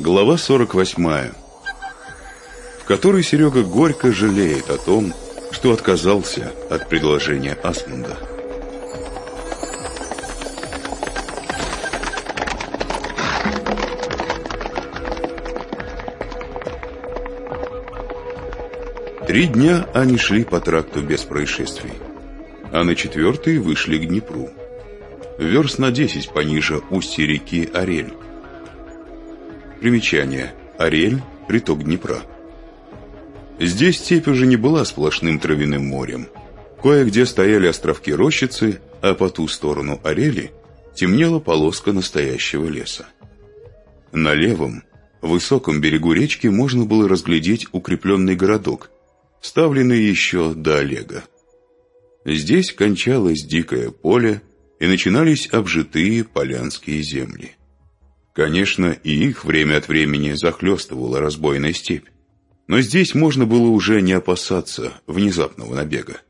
Глава 48, в которой Серега горько жалеет о том, что отказался от предложения Асмунда. Три дня они шли по тракту без происшествий, а на четвертый вышли к Днепру. Верст на десять пониже устья реки Орель. Примечание. Орель – приток Днепра. Здесь степь уже не была сплошным травяным морем. Кое-где стояли островки рощицы, а по ту сторону Орели темнела полоска настоящего леса. На левом, высоком берегу речки можно было разглядеть укрепленный городок – ставленный еще до Олега. Здесь кончалось дикое поле, и начинались обжитые полянские земли. Конечно, и их время от времени захлестывала разбойная степь. Но здесь можно было уже не опасаться внезапного набега.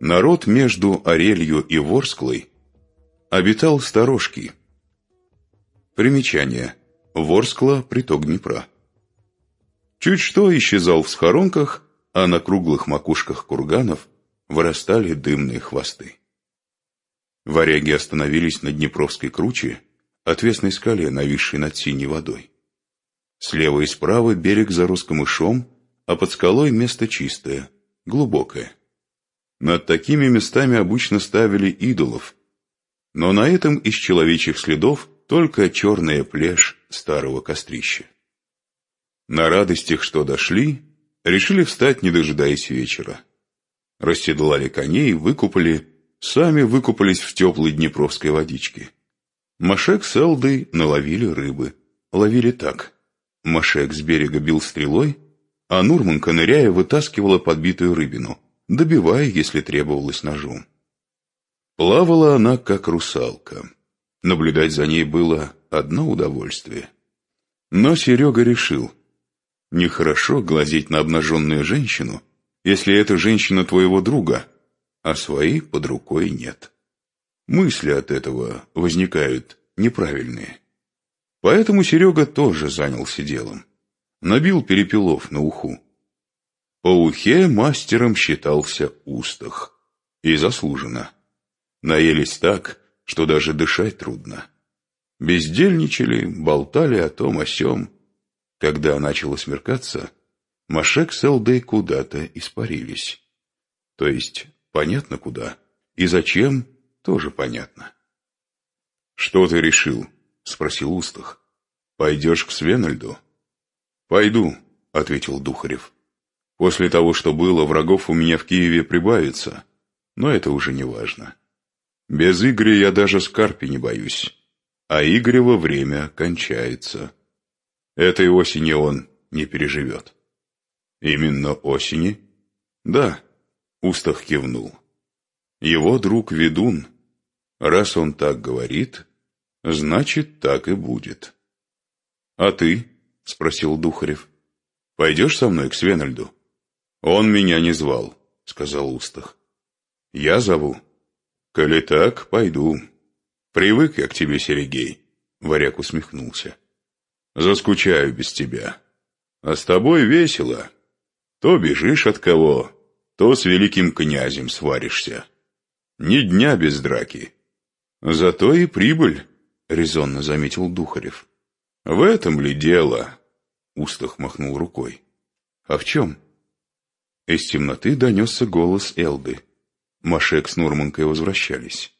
Народ между Орелью и Ворсклой обитал сторожки. Примечание. Ворскла – приток Днепра. Чуть что исчезал в схоронках, а на круглых макушках курганов вырастали дымные хвосты. Варяги остановились на Днепровской круче, отвесной скале, нависшей над синей водой. Слева и справа берег зарос камышом, а под скалой место чистое, глубокое. Над такими местами обычно ставили идолов, но на этом из человечьих следов только черная плешь старого кострища. На радостях, что дошли, решили встать, не дожидаясь вечера. Расседлали коней, выкупали, сами выкупались в теплой днепровской водичке. Машек с Элдой наловили рыбы. Ловили так. Машек с берега бил стрелой, а Нурманка, ныряя, вытаскивала подбитую рыбину, добивая, если требовалось ножом. Плавала она, как русалка. Наблюдать за ней было одно удовольствие. Но Серега решил – Нехорошо глазеть на обнаженную женщину, если это женщина твоего друга, а своей под рукой нет. Мысли от этого возникают неправильные. Поэтому Серега тоже занялся делом. Набил перепелов на уху. По ухе мастером считался устах. И заслуженно. Наелись так, что даже дышать трудно. Бездельничали, болтали о том о сём, когда начало смеркаться, Машек с Элдой куда-то испарились. То есть, понятно куда, и зачем, тоже понятно. «Что ты решил?» — спросил Устах. «Пойдешь к Свенальду?» «Пойду», — ответил Духарев. «После того, что было, врагов у меня в Киеве прибавится, но это уже не важно. Без Игоря я даже Скарпи не боюсь, а Игорево время кончается». Этой осени он не переживет. Именно осени? Да, Устах кивнул. Его друг ведун. Раз он так говорит, значит, так и будет. А ты? Спросил Духарев. Пойдешь со мной к Свенальду? Он меня не звал, сказал Устах. Я зову. Коли так, пойду. Привык я к тебе, Серегей. Варяг усмехнулся. Заскучаю без тебя. А с тобой весело. То бежишь от кого, то с великим князем сваришься. Ни дня без драки. Зато и прибыль, — резонно заметил Духарев. В этом ли дело? Устах махнул рукой. А в чем? Из темноты донесся голос Элды. Машек с Нурманкой возвращались.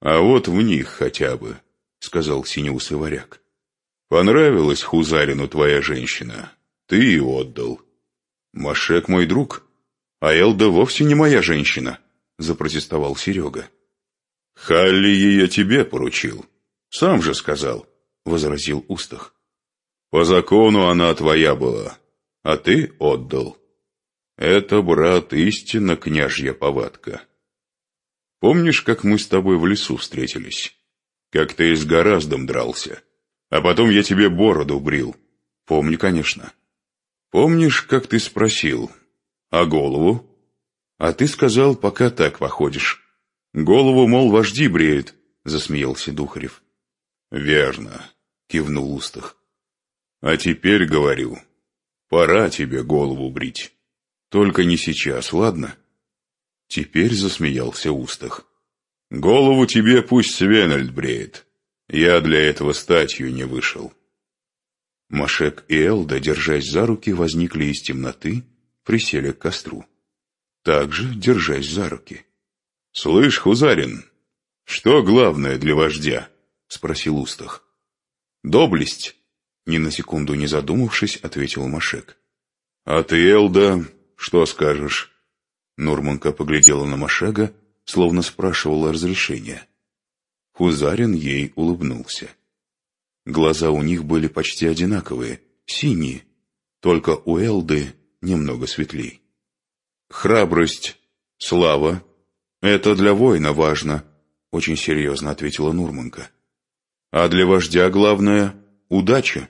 А вот в них хотя бы, — сказал синеусый варяг. Понравилась Хузарину твоя женщина. Ты и отдал. Машек мой друг, а Элда вовсе не моя женщина, запротестовал Серега. Халли ее тебе поручил. Сам же сказал, возразил Устах. По закону она твоя была, а ты отдал. Это, брат, истинно княжья повадка. Помнишь, как мы с тобой в лесу встретились? Как ты с Гораздом дрался? А потом я тебе бороду брил. Помню, конечно. Помнишь, как ты спросил? А голову? А ты сказал, пока так походишь. Голову, мол, вожди бреют, засмеялся Духарев. Верно, кивнул Устах. А теперь говорю, пора тебе голову брить. Только не сейчас, ладно? Теперь засмеялся Устах. Голову тебе пусть Свенальд бреет. Я для этого статью не вышел. Машек и Элда, держась за руки, возникли из темноты, присели к костру. Также держась за руки. «Слышь, Хузарин, что главное для вождя?» — спросил Устах. «Доблесть», — ни на секунду не задумавшись, ответил Машек. «А ты, Элда, что скажешь?» Нурманка поглядела на Машега, словно спрашивала разрешения. Хузарин ей улыбнулся. Глаза у них были почти одинаковые, синие, только у Элды немного светлей. «Храбрость, слава — это для воина важно», — очень серьезно ответила Нурманка. «А для вождя главное — удача.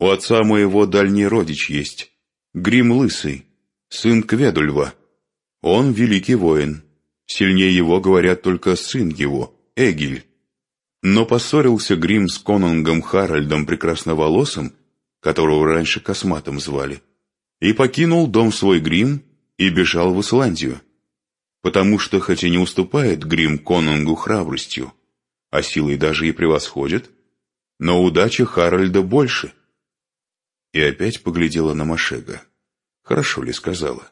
У отца моего дальний родич есть, Грим Лысый, сын Кведульва. Он великий воин. Сильнее его, говорят, только сын его, Эгиль. Но поссорился Грим с конунгом Харальдом Прекрасноволосым, которого раньше Косматом звали, и покинул дом свой Грим и бежал в Исландию. Потому что, хоть и не уступает Грим конунгу храбростью, а силой даже и превосходит, но удача Харальда больше. И опять поглядела на Машега. Хорошо ли сказала?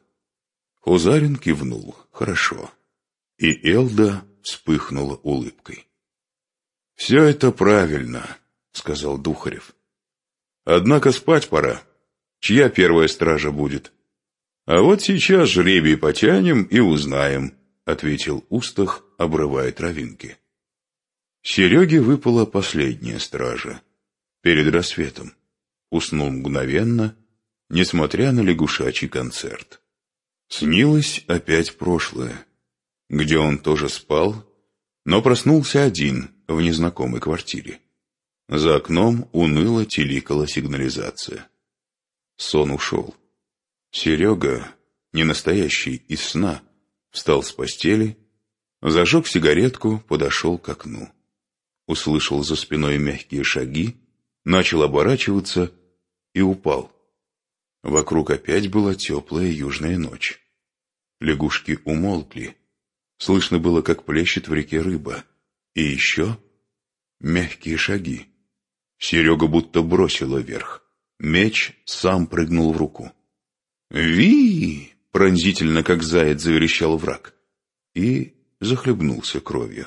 Хузарин кивнул. Хорошо. И Элда вспыхнула улыбкой. «Все это правильно», — сказал Духарев. «Однако спать пора. Чья первая стража будет?» «А вот сейчас жребий потянем и узнаем», — ответил Устах, обрывая травинки. Сереге выпала последняя стража. Перед рассветом. Уснул мгновенно, несмотря на лягушачий концерт. Снилось опять прошлое, где он тоже спал, но проснулся один в незнакомой квартире. За окном уныло теликала сигнализация. Сон ушел. Серега, не настоящий из сна, встал с постели, зажег сигаретку, подошел к окну. Услышал за спиной мягкие шаги, начал оборачиваться и упал. Вокруг опять была теплая южная ночь. Лягушки умолкли, Слышно было, как плещет в реке рыба. И еще мягкие шаги. Серега будто бросила вверх. Меч сам прыгнул в руку. Ви пронзительно, как заяц, заверещал враг. И захлебнулся кровью.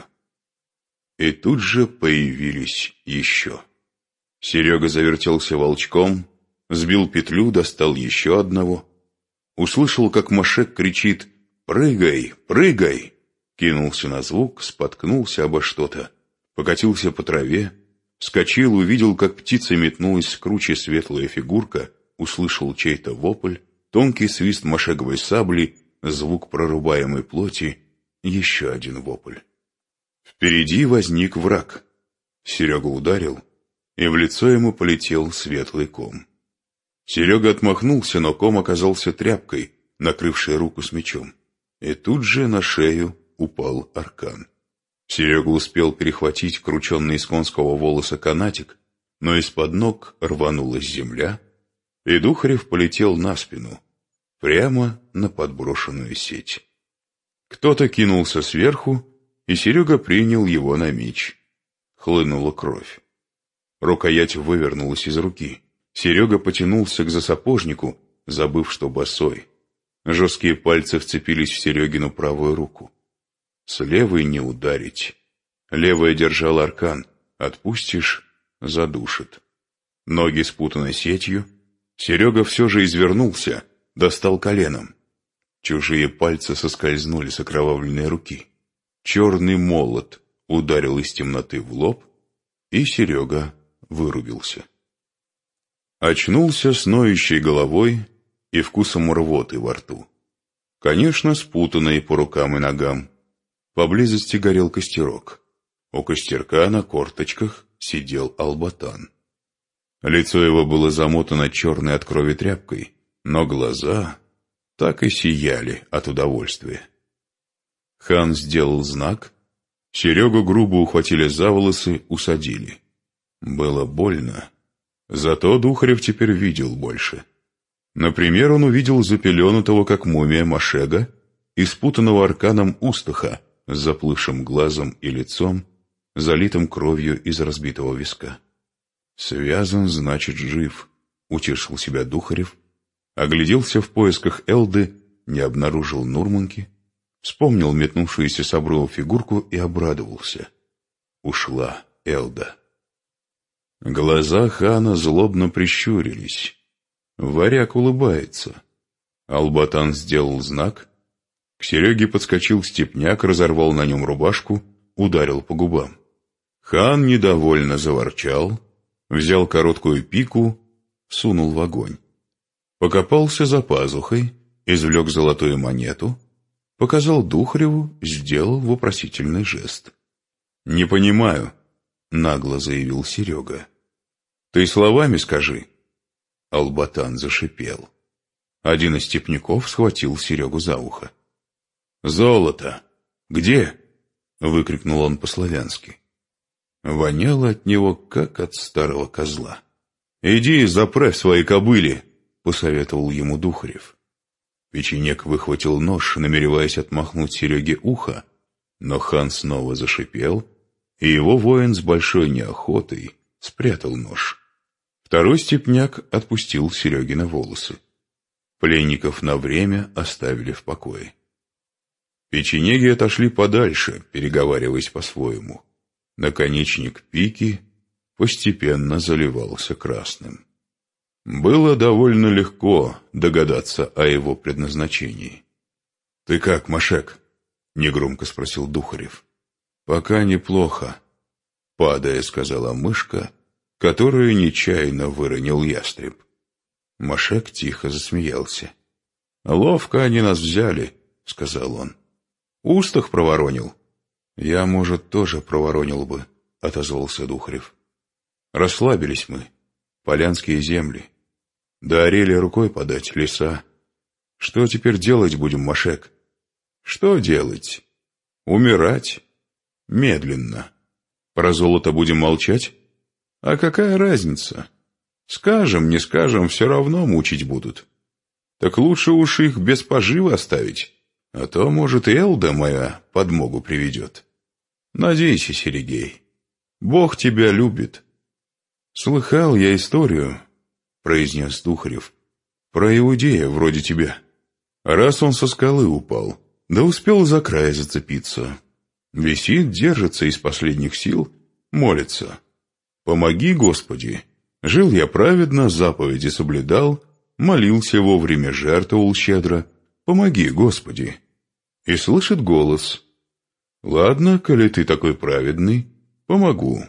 И тут же появились еще. Серега завертелся волчком, сбил петлю, достал еще одного. Услышал, как Машек кричит «Прыгай, прыгай!» Кинулся на звук, споткнулся обо что-то, покатился по траве, вскочил, увидел, как птица метнулась с круче светлая фигурка, услышал чей-то вопль, тонкий свист машеговой сабли, звук прорубаемой плоти, еще один вопль. Впереди возник враг. Серега ударил, и в лицо ему полетел светлый ком. Серега отмахнулся, но ком оказался тряпкой, накрывшей руку с мечом. И тут же на шею упал аркан. Серега успел перехватить крученный из конского волоса канатик, но из-под ног рванулась земля, и Духарев полетел на спину, прямо на подброшенную сеть. Кто-то кинулся сверху, и Серега принял его на меч. Хлынула кровь. Рукоять вывернулась из руки. Серега потянулся к засапожнику, забыв, что босой. Жесткие пальцы вцепились в Серегину правую руку. С левой не ударить. Левая держал аркан. Отпустишь — задушит. Ноги спутаны сетью. Серега все же извернулся, достал коленом. Чужие пальцы соскользнули с окровавленной руки. Черный молот ударил из темноты в лоб, и Серега вырубился. Очнулся с ноющей головой и вкусом рвоты во рту. Конечно, спутанной по рукам и ногам. Поблизости горел костерок. У костерка на корточках сидел Албатан. Лицо его было замотано черной от крови тряпкой, но глаза так и сияли от удовольствия. Хан сделал знак, Серегу грубо ухватили за волосы, усадили. Было больно, Зато Духарев теперь видел больше. Например, он увидел запеленутого, как мумия Машега, испутанного арканом устаха с заплывшим глазом и лицом, залитым кровью из разбитого виска. «Связан, значит, жив», — утешил себя Духарев, огляделся в поисках Элды, не обнаружил Нурманки, вспомнил метнувшуюся с обрыва фигурку и обрадовался. Ушла Элда. Глаза хана злобно прищурились. Варяг улыбается. Албатан сделал знак. К Сереге подскочил степняк, разорвал на нем рубашку, ударил по губам. Хан недовольно заворчал, взял короткую пику, сунул в огонь. Покопался за пазухой, извлек золотую монету, показал Духареву, сделал вопросительный жест. «Не понимаю», — нагло заявил Серега. «Ты словами скажи». Албатан зашипел. Один из степняков схватил Серегу за ухо. «Золото! Где?» — выкрикнул он по-славянски. Воняло от него, как от старого козла. «Иди заправь свои кобыли!» — посоветовал ему Духарев. Печенек выхватил нож, намереваясь отмахнуть Сереге ухо, но хан снова зашипел, и его воин с большой неохотой спрятал нож. Второй степняк отпустил Серегина волосы. Пленников на время оставили в покое. Печенеги отошли подальше, переговариваясь по-своему. Наконечник пики постепенно заливался красным. Было довольно легко догадаться о его предназначении. «Ты как, Машек?» — негромко спросил Духарев. «Пока неплохо», — падая, сказала мышка, которую нечаянно выронил ястреб. Машек тихо засмеялся. «Ловко они нас взяли», — сказал он. «Устах проворонил». «Я, может, тоже проворонил бы», — отозвался Духарев. «Расслабились мы. Полянские земли. До Орели рукой подать, леса. Что теперь делать будем, Машек?» «Что делать? Умирать?» Медленно. Про золото будем молчать? А какая разница? Скажем, не скажем, все равно мучить будут. Так лучше уж их без пожива оставить, а то, может, и Элда моя подмогу приведет. Надейся, Серегей, Бог тебя любит. Слыхал я историю, произнес Духарев, про иудея вроде тебя. Раз он со скалы упал, да успел за край зацепиться, Висит, держится из последних сил, молится. «Помоги, Господи!» Жил я праведно, заповеди соблюдал, молился вовремя, жертвовал щедро. «Помоги, Господи!» И слышит голос. «Ладно, коли ты такой праведный, помогу.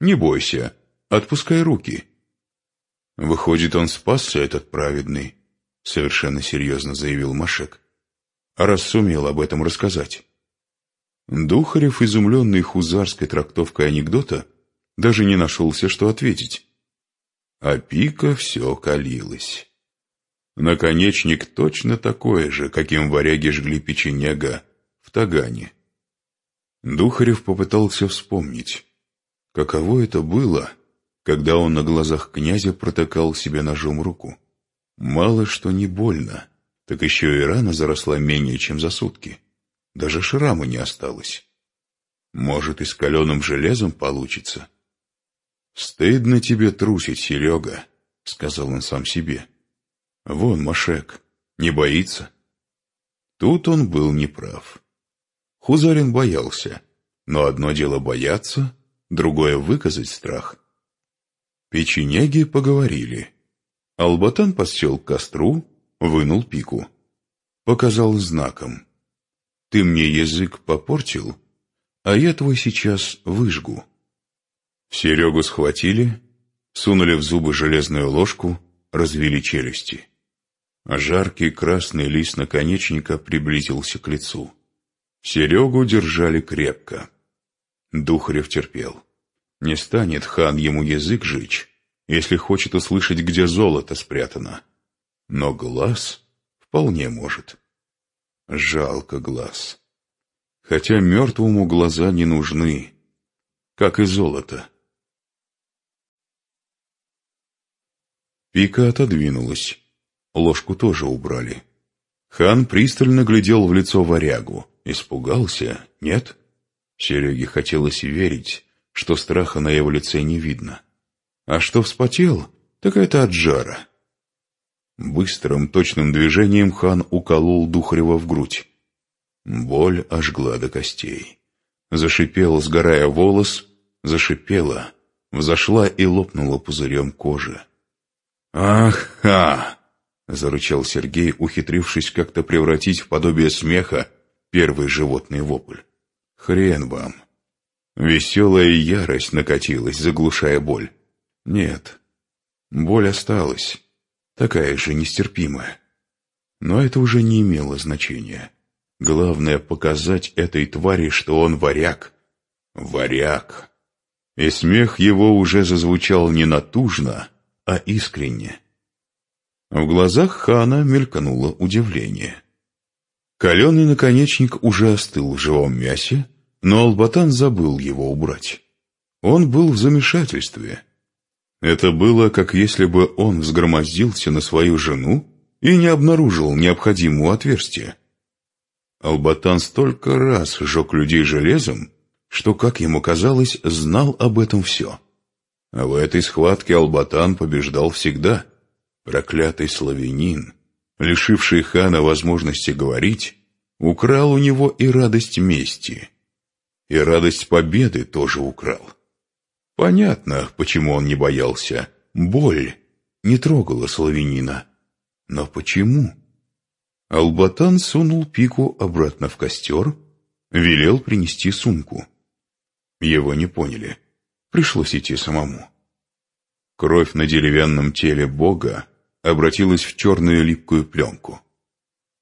Не бойся, отпускай руки». Выходит, он спасся, этот праведный, совершенно серьезно заявил Машек. А раз сумел об этом рассказать. Духарев, изумленный хузарской трактовкой анекдота, даже не нашелся, что ответить. А пика все калилась. Наконечник точно такой же, каким варяги жгли печенега в Тагане. Духарев попытался вспомнить, каково это было, когда он на глазах князя протыкал себе ножом руку. Мало что не больно, так еще и рана заросла менее, чем за сутки. Даже шрама не осталось. Может, и с каленым железом получится. «Стыдно тебе трусить, Серега», — сказал он сам себе. «Вон Машек, не боится». Тут он был неправ. Хузарин боялся, но одно дело бояться, другое — выказать страх. Печенеги поговорили. Албатан подсел к костру, вынул пику. Показал знаком. Ты мне язык попортил, а я твой сейчас выжгу. Серегу схватили, сунули в зубы железную ложку, развели челюсти. Жаркий красный лист наконечника приблизился к лицу. Серегу держали крепко. Духарев терпел. Не станет хан ему язык жечь, если хочет услышать, где золото спрятано. Но глаз вполне может. Жалко глаз. Хотя мертвому глаза не нужны, как и золото. Пика отодвинулась. Ложку тоже убрали. Хан пристально глядел в лицо варягу. Испугался? Нет? Сереге хотелось верить, что страха на его лице не видно. А что вспотел, так это от жара. Быстрым, точным движением хан уколол Духарева в грудь. Боль ожгла до костей. Зашипел, сгорая волос, зашипела, взошла и лопнула пузырем кожи. «Ах-ха!» — зарычал Сергей, ухитрившись как-то превратить в подобие смеха первый животный вопль. «Хрен вам!» Веселая ярость накатилась, заглушая боль. Нет, боль осталась, такая же нестерпимая. Но это уже не имело значения. Главное — показать этой твари, что он варяг. Варяг. И смех его уже зазвучал не натужно, а искренне. В глазах хана мелькнуло удивление. Каленый наконечник уже остыл в живом мясе, но Албатан забыл его убрать. Он был в замешательстве. Это было, как если бы он взгромоздился на свою жену и не обнаружил необходимого отверстия. Албатан столько раз сжег людей железом, что, как ему казалось, знал об этом все. А в этой схватке Албатан побеждал всегда — Проклятый славянин, лишивший хана возможности говорить, украл у него и радость мести. И радость победы тоже украл. Понятно, почему он не боялся. Боль не трогала славянина. Но почему? Албатан сунул пику обратно в костер, велел принести сумку. Его не поняли. Пришлось идти самому. Кровь на деревянном теле бога обратилась в черную липкую пленку.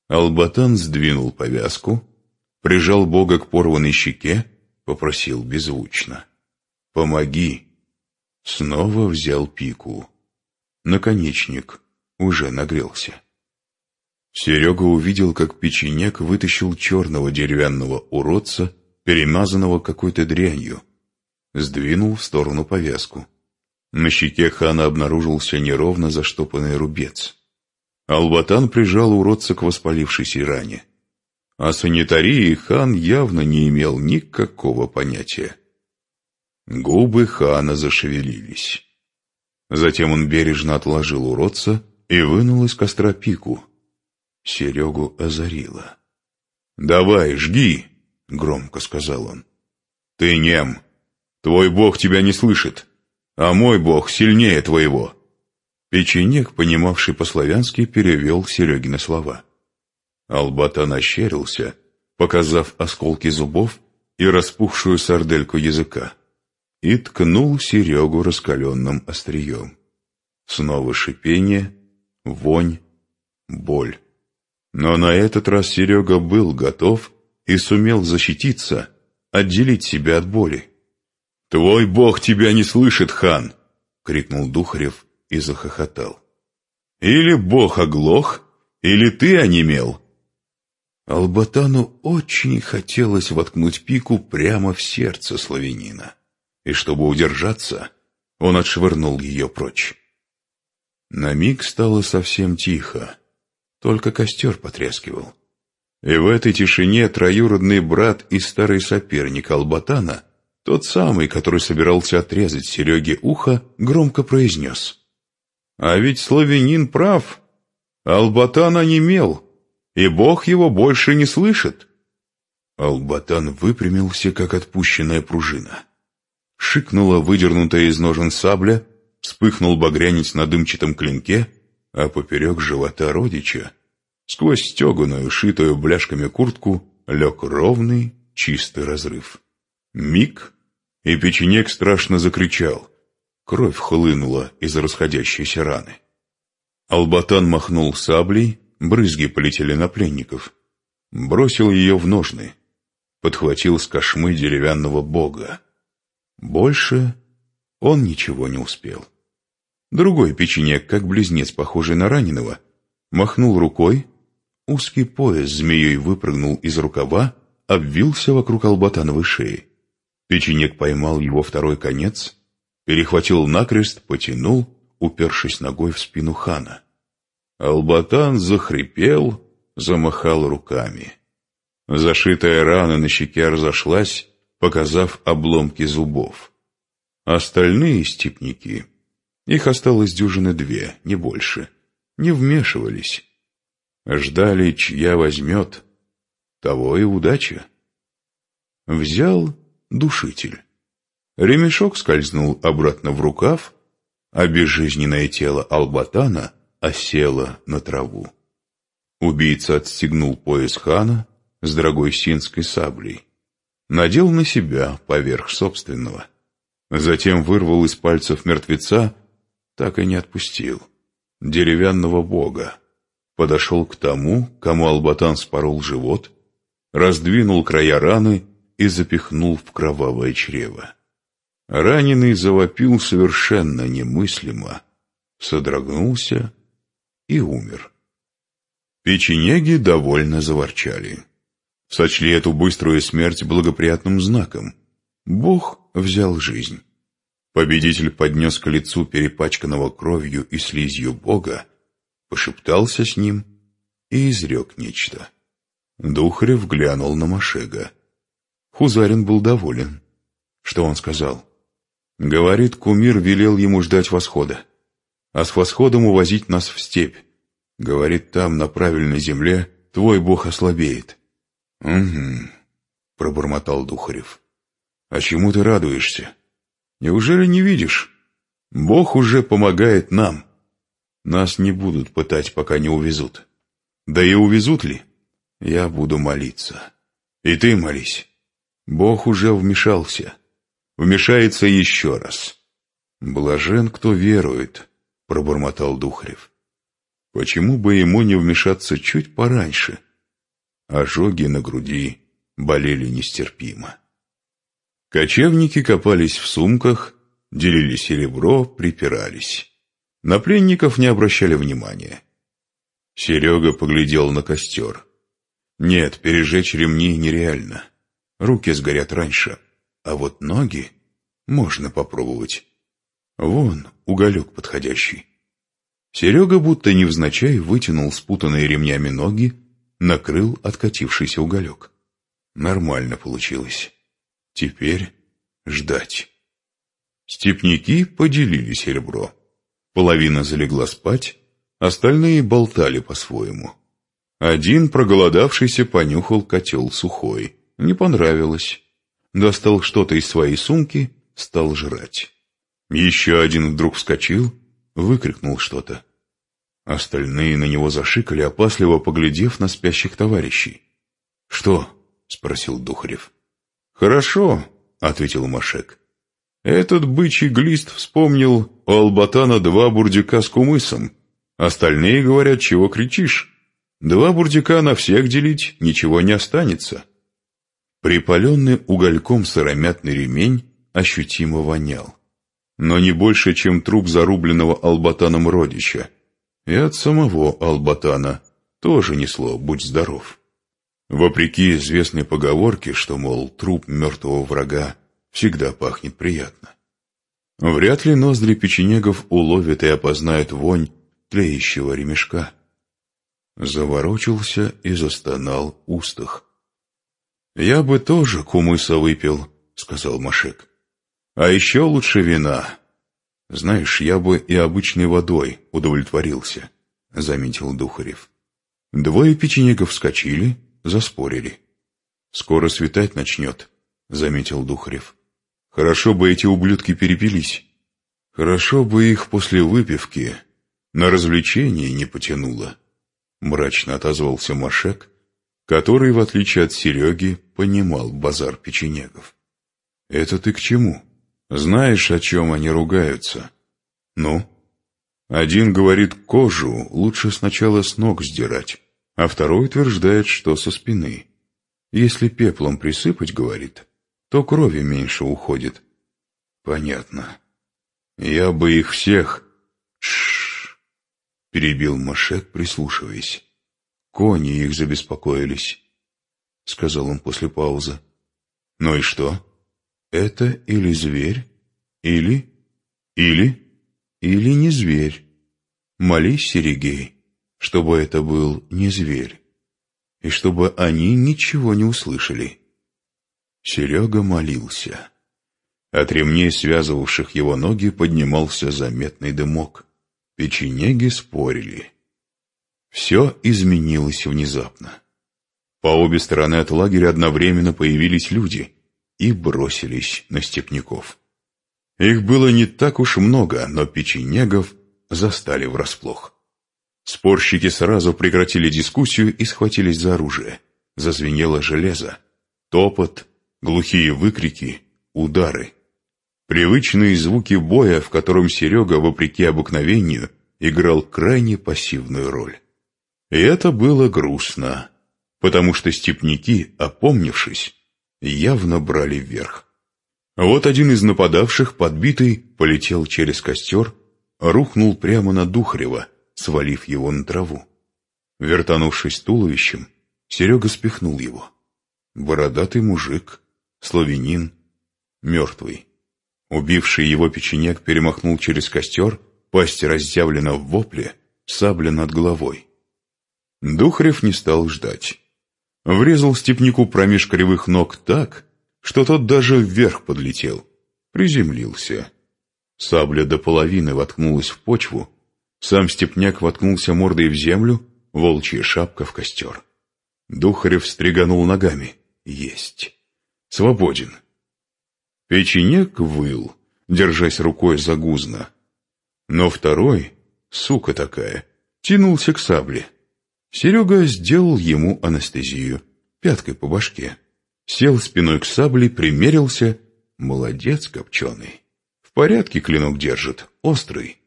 Албатан сдвинул повязку, прижал Бога к порванной щеке, попросил беззвучно. «Помоги!» Снова взял пику. Наконечник уже нагрелся. Серега увидел, как печенек вытащил черного деревянного уродца, перемазанного какой-то дрянью, сдвинул в сторону повязку. На щеке хана обнаружился неровно заштопанный рубец. Албатан прижал уродца к воспалившейся ране. О санитарии хан явно не имел никакого понятия. Губы хана зашевелились. Затем он бережно отложил уродца и вынул из костра пику. Серегу озарило. «Давай, жги!» — громко сказал он. «Ты нем. Твой бог тебя не слышит а мой бог сильнее твоего». Печенек, понимавший по-славянски, перевел Серегины слова. Албатан ощерился, показав осколки зубов и распухшую сардельку языка, и ткнул Серегу раскаленным острием. Снова шипение, вонь, боль. Но на этот раз Серега был готов и сумел защититься, отделить себя от боли. «Твой бог тебя не слышит, хан!» — крикнул Духарев и захохотал. «Или бог оглох, или ты онемел!» Албатану очень хотелось воткнуть пику прямо в сердце славянина, и чтобы удержаться, он отшвырнул ее прочь. На миг стало совсем тихо, только костер потрескивал. И в этой тишине троюродный брат и старый соперник Албатана — тот самый, который собирался отрезать Сереге ухо, громко произнес. «А ведь славянин прав. Албатан онемел, и Бог его больше не слышит». Албатан выпрямился, как отпущенная пружина. Шикнула выдернутая из ножен сабля, вспыхнул багрянец на дымчатом клинке, а поперек живота родича, сквозь стеганую, шитую бляшками куртку, лег ровный, чистый разрыв. Миг, и печенек страшно закричал. Кровь хлынула из расходящейся раны. Албатан махнул саблей, брызги полетели на пленников. Бросил ее в ножны. Подхватил с кошмы деревянного бога. Больше он ничего не успел. Другой печенек, как близнец, похожий на раненого, махнул рукой, узкий пояс змеей выпрыгнул из рукава, обвился вокруг албатановой шеи. Печенек поймал его второй конец, перехватил накрест, потянул, упершись ногой в спину хана. Албатан захрипел, замахал руками. Зашитая рана на щеке разошлась, показав обломки зубов. Остальные степники, их осталось дюжины две, не больше, не вмешивались. Ждали, чья возьмет, того и удача. Взял душитель. Ремешок скользнул обратно в рукав, а безжизненное тело Албатана осело на траву. Убийца отстегнул пояс хана с дорогой синской саблей, надел на себя поверх собственного. Затем вырвал из пальцев мертвеца, так и не отпустил, деревянного бога. Подошел к тому, кому Албатан спорол живот, раздвинул края раны и запихнул в кровавое чрево. Раненый завопил совершенно немыслимо, содрогнулся и умер. Печенеги довольно заворчали. Сочли эту быструю смерть благоприятным знаком. Бог взял жизнь. Победитель поднес к лицу перепачканного кровью и слизью Бога, пошептался с ним и изрек нечто. Духарев глянул на Машега. Хузарин был доволен. Что он сказал? Говорит, кумир велел ему ждать восхода, а с восходом увозить нас в степь. Говорит, там, на правильной земле, твой бог ослабеет. Угу, пробормотал Духарев. А чему ты радуешься? Неужели не видишь? Бог уже помогает нам. Нас не будут пытать, пока не увезут. Да и увезут ли? Я буду молиться. И ты молись. Бог уже вмешался вмешается еще раз. «Блажен, кто верует», — пробормотал Духарев. «Почему бы ему не вмешаться чуть пораньше?» Ожоги на груди болели нестерпимо. Кочевники копались в сумках, делили серебро, припирались. На пленников не обращали внимания. Серега поглядел на костер. Нет, пережечь ремни нереально. Руки сгорят раньше. А вот ноги можно попробовать. Вон уголек подходящий. Серега будто невзначай вытянул спутанные ремнями ноги, накрыл откатившийся уголек. Нормально получилось. Теперь ждать. Степники поделили серебро. Половина залегла спать, остальные болтали по-своему. Один, проголодавшийся, понюхал котел сухой. Не понравилось достал что-то из своей сумки, стал жрать. Еще один вдруг вскочил, выкрикнул что-то. Остальные на него зашикали, опасливо поглядев на спящих товарищей. «Что?» — спросил Духарев. «Хорошо», — ответил Машек. «Этот бычий глист вспомнил у Албатана два бурдюка с кумысом. Остальные говорят, чего кричишь? Два бурдюка на всех делить, ничего не останется». Припаленный угольком сыромятный ремень ощутимо вонял. Но не больше, чем труп зарубленного Албатаном родича. И от самого Албатана тоже несло «Будь здоров». Вопреки известной поговорке, что, мол, труп мертвого врага всегда пахнет приятно. Вряд ли ноздри печенегов уловят и опознают вонь тлеющего ремешка. Заворочился и застонал устах. «Я бы тоже кумыса выпил», — сказал Машек. «А еще лучше вина. Знаешь, я бы и обычной водой удовлетворился», — заметил Духарев. Двое печенегов вскочили, заспорили. «Скоро светать начнет», — заметил Духарев. «Хорошо бы эти ублюдки перепились. Хорошо бы их после выпивки на развлечение не потянуло», — мрачно отозвался Машек, который, в отличие от Сереги, понимал базар печенегов. «Это ты к чему? Знаешь, о чем они ругаются?» «Ну?» Один говорит, кожу лучше сначала с ног сдирать, а второй утверждает, что со спины. Если пеплом присыпать, говорит, то крови меньше уходит. Понятно. Я бы их всех... Шш! перебил Машек, прислушиваясь. Кони их забеспокоились, — сказал он после паузы. Ну и что? Это или зверь, или... или... или не зверь. Молись, Серегей, чтобы это был не зверь, и чтобы они ничего не услышали. Серега молился. От ремней, связывавших его ноги, поднимался заметный дымок. Печенеги спорили. Все изменилось внезапно. По обе стороны от лагеря одновременно появились люди и бросились на степняков. Их было не так уж много, но печенегов застали врасплох. Спорщики сразу прекратили дискуссию и схватились за оружие. Зазвенело железо, топот, глухие выкрики, удары. Привычные звуки боя, в котором Серега, вопреки обыкновению, играл крайне пассивную роль. И это было грустно, потому что степняки, опомнившись, явно брали вверх. Вот один из нападавших, подбитый, полетел через костер, рухнул прямо на Духарева, свалив его на траву. Вертанувшись туловищем, Серега спихнул его. Бородатый мужик, славянин, мертвый. Убивший его печенек перемахнул через костер, пасть разъявлена в вопле, сабля над головой. Духарев не стал ждать. Врезал степнику промеж кривых ног так, что тот даже вверх подлетел, приземлился. Сабля до половины воткнулась в почву, сам степняк воткнулся мордой в землю, волчья шапка в костер. Духарев стриганул ногами. Есть. Свободен. Печенек выл, держась рукой за гузно. Но второй, сука такая, тянулся к сабле. Серега сделал ему анестезию, пяткой по башке. Сел спиной к сабле, примерился. Молодец, копченый. В порядке клинок держит, острый.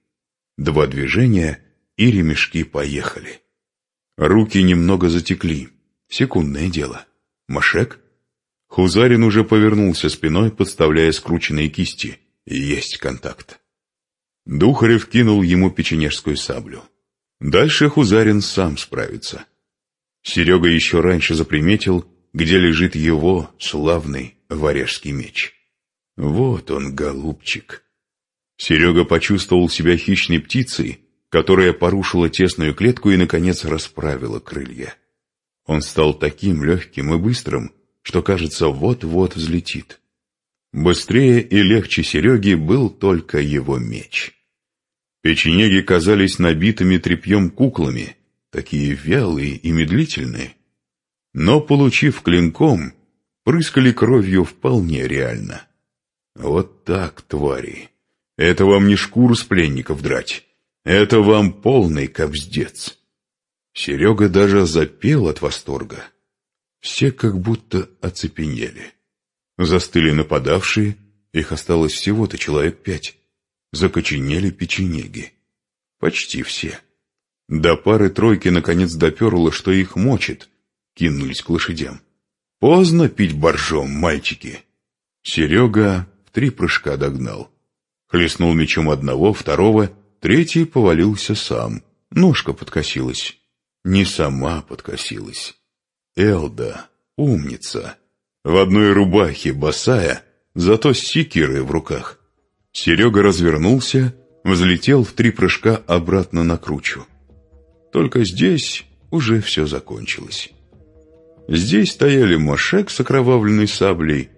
Два движения, и ремешки поехали. Руки немного затекли. Секундное дело. Машек Хузарин уже повернулся спиной, подставляя скрученные кисти. Есть контакт. Духарев кинул ему печенежскую саблю. Дальше Хузарин сам справится. Серега еще раньше заприметил, где лежит его славный варежский меч. Вот он, голубчик. Серега почувствовал себя хищной птицей, которая порушила тесную клетку и, наконец, расправила крылья. Он стал таким легким и быстрым, что, кажется, вот-вот взлетит. Быстрее и легче Сереги был только его меч. Печенеги казались набитыми тряпьем куклами, такие вялые и медлительные. Но, получив клинком, прыскали кровью вполне реально. Вот так, твари. Это вам не шкуру с пленников драть. Это вам полный кобздец. Серега даже запел от восторга. Все как будто оцепенели. Застыли нападавшие, их осталось всего-то человек пять. Закоченели печенеги. Почти все. До пары-тройки наконец доперло, что их мочит. Кинулись к лошадям. Поздно пить боржом, мальчики. Серега в три прыжка догнал. Хлестнул мечом одного, второго, третий повалился сам. Ножка подкосилась. Не сама подкосилась. Элда, умница. В одной рубахе, босая, зато с секирой в руках. Серега развернулся, взлетел в три прыжка обратно на кручу. Только здесь уже все закончилось. Здесь стояли Машек с окровавленной саблей,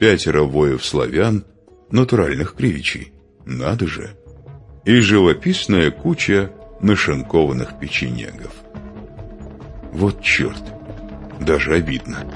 пятеро воев-славян, натуральных кривичей, надо же, и живописная куча нашинкованных печенегов. Вот черт! Даже обидно.